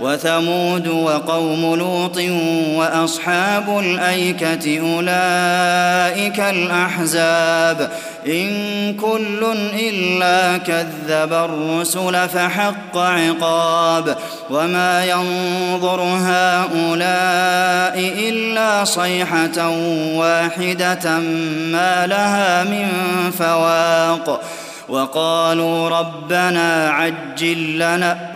وثمود وقوم لوط وأصحاب الأيكة أولئك الأحزاب. إن كل إلا كذب الرسل فحق عقاب. وما ينظر هؤلاء إلا صيحة واحدة ما لها من فواق. وقالوا ربنا عجل لنا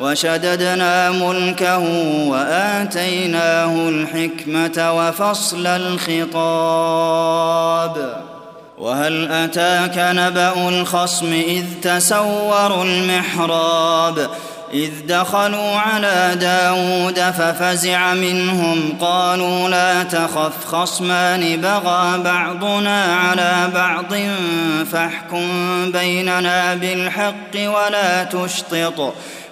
وشددنا ملكه وآتيناه الحكمة وفصل الخطاب. وهل أتاك نبأ الخصم إذ تسوروا المحراب؟ إذ دخلوا على داود ففزع منهم قالوا لا تخف خصمان بغى بعضنا على بعض فاحكم بيننا بالحق ولا تشطط.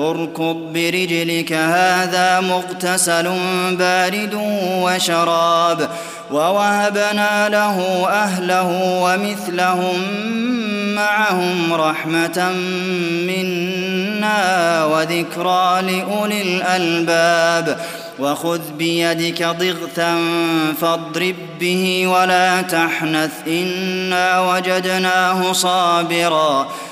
اركض برجلك هذا مغتسل بارد وشراب. ووهبنا له أهله ومثلهم معهم رحمة منا وذكرى لأولي الألباب. وخذ بيدك ضغثا فاضرب به ولا تحنث إنا وجدناه صابرا.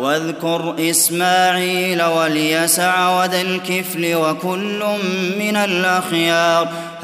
واذكر إسماعيل واليسع وذا الكفل وكل من الأخيار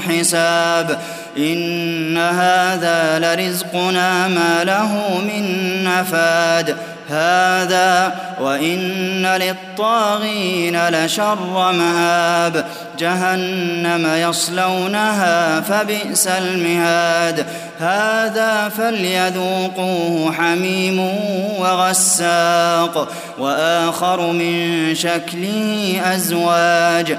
الحساب إن هذا لرزقنا ما له من نفاد هذا وإن للطاغين لشر مآب جهنم يصلونها فبئس المهاد هذا فليذوقوه حميم وغساق وآخر من شكله أزواج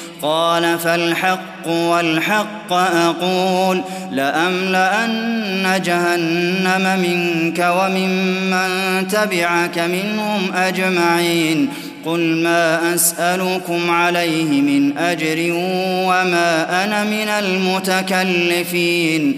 قال فالحق والحق أقول لأملأن جهنم منك وممن تبعك منهم أجمعين قل ما أسألكم عليه من أجر وما أنا من المتكلفين